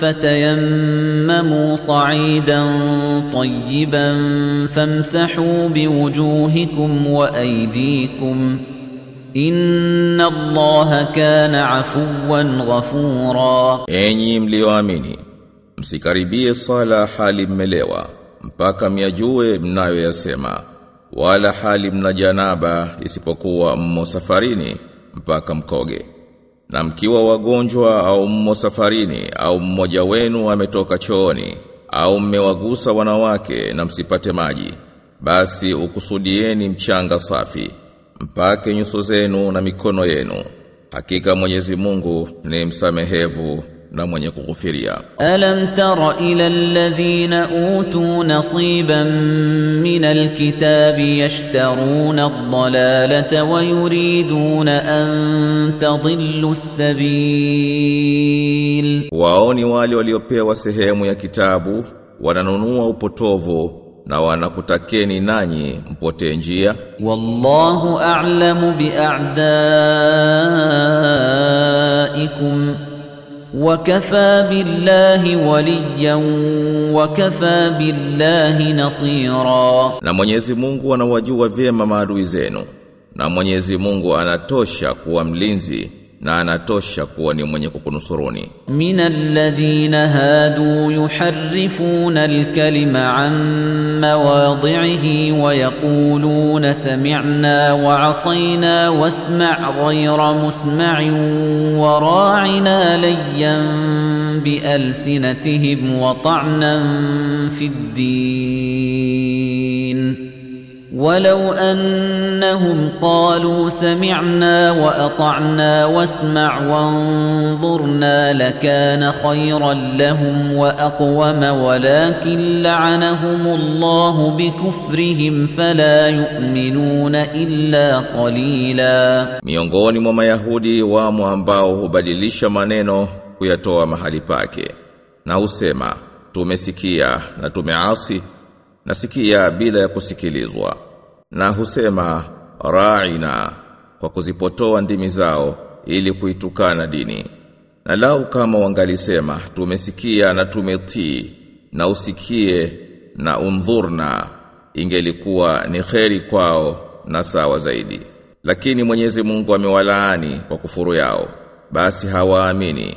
فتيمموا صعيدا طيبا فامسحوا بوجوهكم وأيديكم إن الله كان عفوا غفورا. أيني مليو أميني مسكاربي صالة حالي مليوة مباكا ميجوه مناو يسيما ولا حالي من جنابة إسيبوكوا مسافريني مباكا مكوجي na mkiwa wagonjwa au mmo safarini au mmoja wenu ametoka chooni au mmewagusa wanawake na msipate maji basi ukusudieni mchanga safi mpake nyuso zenu na mikono yenu. Hakika Mwenyezi Mungu ni msamehevu na mwenye kughufiria. Alam tara ila alladhina utu nasiban min alkitabi yashtaruna ad-dalalata wa yuriduna an tadhillu as-sabil, waoni wale waliopewa sehemu ya kitabu wananunua upotovu na wanakutakeni nanyi mpotee njia. Wallahu a'lamu bi'a'daikum وكفى بالله وليا وكفى بالله نصيرا na Mwenyezi Mungu anawajua vyema maadui zenu na Mwenyezi Mungu anatosha kuwa mlinzi na anatosha kuwa ni mwenye kukunusuruni من الذين هادوا يحرفون الكلم عن مواضعه ويقولون سمعنا وعصينا واسمع غير مسمع وراعنا ليا بألسنتهم وطعنا في الدين ولو أنهم قالوا سمعنا وأطعنا واسمع وانظرنا لكان خيرا لهم وأقوم ولكن لعنهم الله بكفرهم فلا يؤمنون إلا قليلا. Miongoni mwa mayahudi wamo ambao hubadilisha maneno kuyatoa mahali pake na usema tumesikia na tumeasi nasikia bila ya kusikilizwa na husema ra'ina kwa kuzipotoa ndimi zao ili kuitukana dini. Na lau kama wangalisema tumesikia na tumetii na usikie na undhurna ingelikuwa ni kheri kwao na sawa zaidi. Lakini Mwenyezi Mungu amewalaani kwa kufuru yao. Basi hawaamini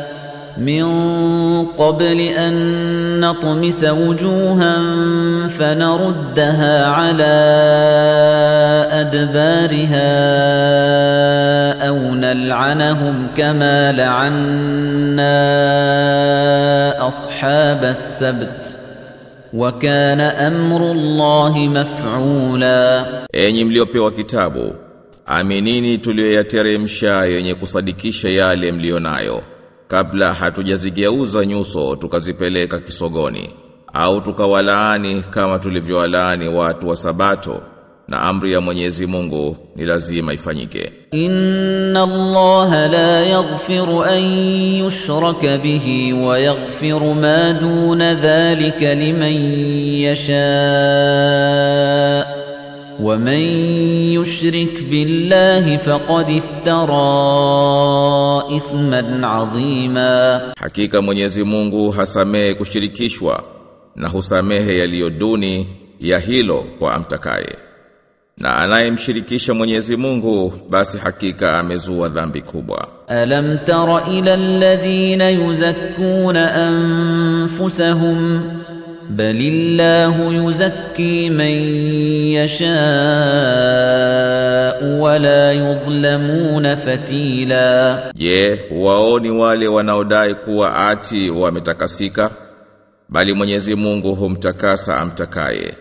من قبل أن نطمس وجوها فنردها على أدبارها أو نلعنهم كما لعنا أصحاب السبت وكان أمر الله مفعولا. Enyi mliopewa kitabu aminini tuliyoyateremsha yenye kusadikisha yale mlionayo kabla hatujazigeuza nyuso tukazipeleka kisogoni au tukawalaani kama tulivyowalaani watu wa sabato na amri ya Mwenyezi Mungu ni lazima ifanyike. Inna Allaha la yaghfiru an yushraka bihi wa yaghfiru ma duna dhalika liman yashaa ومن يشرك بالله فقد افترى إثما عظيما Hakika Mwenyezi Mungu hasamehe kushirikishwa na husamehe yaliyo duni ya hilo kwa amtakaye na anayemshirikisha Mwenyezi Mungu basi hakika amezua dhambi kubwa ألم تر إلى الذين يزكون أنفسهم بل الله يزكي من يشاء ولا يظلمون فتيلا Je, waoni wale wanaodai kuwa ati wametakasika bali Mwenyezi Mungu humtakasa amtakaye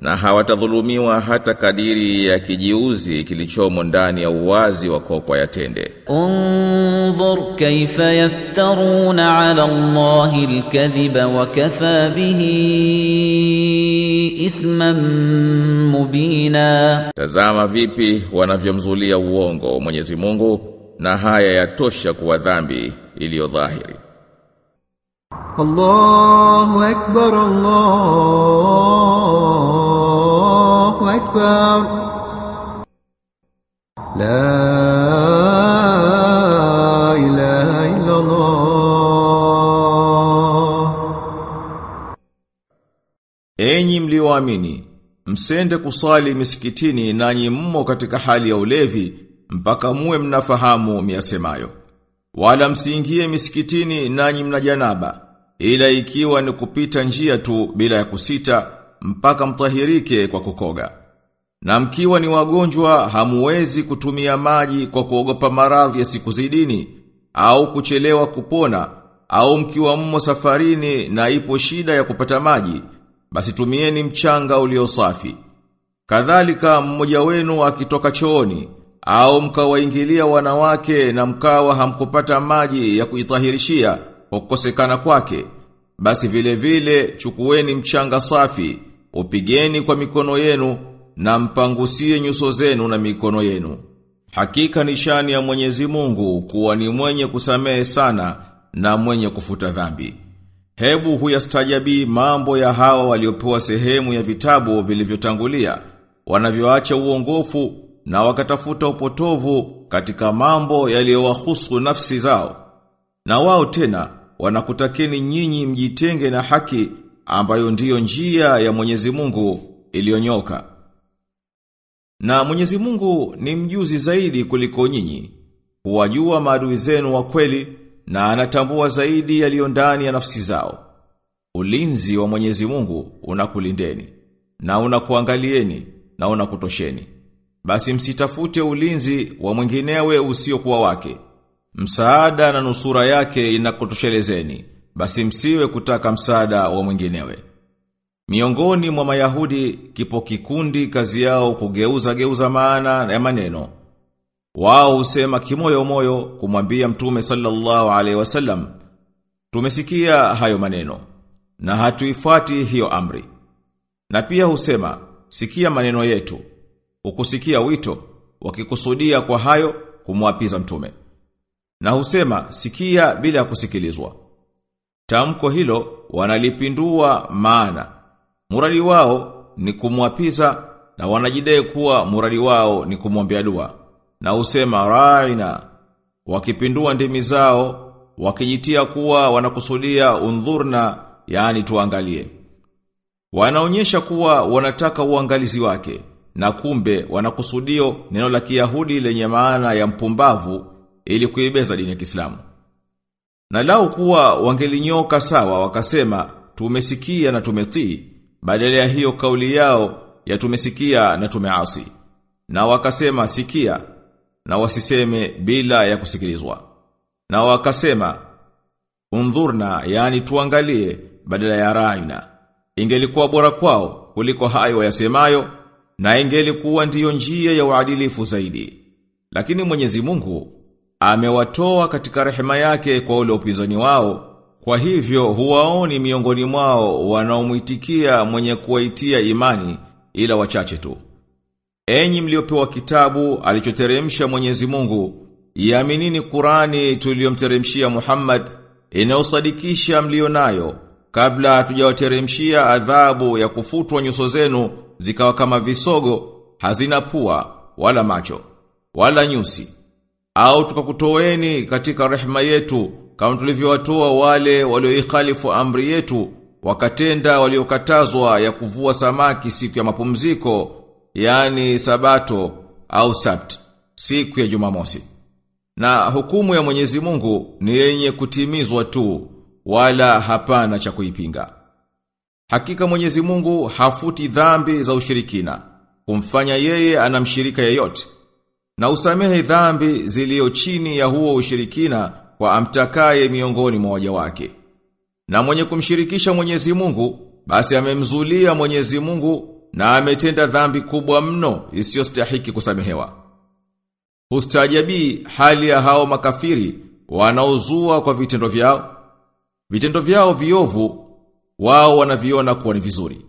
na hawatadhulumiwa hata kadiri ya kijiuzi kilichomo ndani ya uwazi wa kokwa yatende. Unzur kaifa yaftaruna ala Allahi alkadhiba wa kafa bihi ithman mubina, tazama vipi wanavyomzulia uongo Mwenyezi Mungu, na haya yatosha kuwa dhambi iliyo dhahiri. Allahu akbar Allah أكبر لا إله إلا الله Enyi mlioamini, msende kusali misikitini nanyi mmo katika hali ya ulevi mpaka muwe mnafahamu miasemayo. Wala msiingie misikitini nanyi mna janaba, ila ikiwa ni kupita njia tu bila ya kusita mpaka mtahirike kwa kukoga. Na mkiwa ni wagonjwa hamuwezi kutumia maji kwa kuogopa maradhi ya siku zidini au kuchelewa kupona au mkiwa mmo safarini na ipo shida ya kupata maji basi tumieni mchanga ulio safi. Kadhalika mmoja wenu akitoka chooni au mkawaingilia wanawake na mkawa hamkupata maji ya kuitahirishia kwa kukosekana kwake basi vile vile chukueni mchanga safi upigeni kwa mikono yenu na mpangusie nyuso zenu na mikono yenu hakika nishani ya Mwenyezi Mungu kuwa ni mwenye kusamehe sana na mwenye kufuta dhambi Hebu huyastajabi mambo ya hawa waliopewa sehemu ya vitabu vilivyotangulia, wanavyoacha uongofu na wakatafuta upotovu katika mambo yaliyowahusu nafsi zao. Na wao tena wanakutakeni nyinyi mjitenge na haki ambayo ndiyo njia ya Mwenyezi Mungu iliyonyoka. Na Mwenyezi Mungu ni mjuzi zaidi kuliko nyinyi. Huwajua maadui zenu wa kweli na anatambua zaidi yaliyo ndani ya nafsi zao. Ulinzi wa Mwenyezi Mungu unakulindeni na unakuangalieni na unakutosheni. Basi msitafute ulinzi wa mwinginewe usiokuwa wake. Msaada na nusura yake inakutoshelezeni. Basi msiwe kutaka msaada wa mwinginewe. Miongoni mwa Mayahudi kipo kikundi kazi yao kugeuza geuza maana ya maneno. Wao husema kimoyo moyo kumwambia Mtume sallallahu alaihi wasallam tumesikia hayo maneno na hatuifuati hiyo amri. Na pia husema sikia maneno yetu ukusikia wito wakikusudia kwa hayo kumwapiza Mtume. Na husema sikia bila kusikilizwa. Tamko hilo wanalipindua maana. Muradi wao ni kumwapiza na wanajidai kuwa muradi wao ni kumwombea dua. Na usema ra'ina wakipindua ndimi zao wakijitia kuwa wanakusudia undhurna yani tuangalie. Wanaonyesha kuwa wanataka uangalizi wake na kumbe wanakusudio neno la Kiyahudi lenye maana ya mpumbavu ili kuibeza dini ya Kiislamu. Na lau kuwa wangelinyoka sawa wakasema tumesikia na tumetii badala ya hiyo kauli yao ya tumesikia na tumeasi na wakasema sikia na wasiseme bila ya kusikilizwa. Na wakasema undhurna yani tuangalie badala ya raina. Ingelikuwa bora kwao kuliko hayo yasemayo na ingelikuwa ndiyo njia ya uadilifu zaidi. Lakini Mwenyezi Mungu amewatoa katika rehema yake kwa ule upinzani wao. Kwa hivyo huwaoni miongoni mwao wanaomuitikia mwenye kuwaitia imani ila wachache tu. Enyi mliopewa kitabu alichoteremsha Mwenyezi Mungu, iaminini Qurani tuliyomteremshia Muhammad inayosadikisha mlionayo kabla hatujawateremshia adhabu ya kufutwa nyuso zenu zikawa kama visogo, hazina pua wala macho wala nyusi. Au tukakutoweni katika rehema yetu kama tulivyowatoa wale walioikhalifu amri yetu wakatenda waliokatazwa ya kuvua samaki siku ya mapumziko, yani sabato au sabt, siku ya Jumamosi. Na hukumu ya Mwenyezi Mungu ni yenye kutimizwa tu, wala hapana cha kuipinga. Hakika Mwenyezi Mungu hafuti dhambi za ushirikina, kumfanya yeye anamshirika yeyote. Na usamehe dhambi zilio chini ya huo ushirikina kwa amtakaye miongoni mwa waja wake. Na mwenye kumshirikisha Mwenyezi Mungu, basi amemzulia Mwenyezi Mungu na ametenda dhambi kubwa mno isiyostahiki kusamehewa. Hustajabi hali ya hao makafiri wanaozua kwa vitendo vyao. Vitendo vyao viovu wao wanaviona kuwa ni vizuri.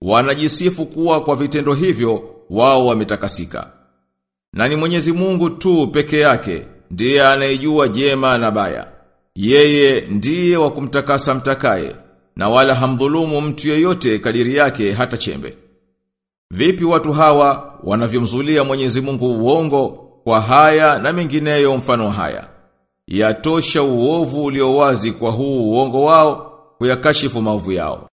Wanajisifu kuwa kwa vitendo hivyo wao wametakasika. Na ni Mwenyezi Mungu tu peke yake ndiye anayejua jema na baya. Yeye ndiye wa kumtakasa mtakaye na wala hamdhulumu mtu yeyote kadiri yake hata chembe. Vipi watu hawa wanavyomzulia Mwenyezi Mungu uongo kwa haya na mengineyo mfano haya. Yatosha uovu ulio wazi kwa huu uongo wao kuyakashifu maovu yao.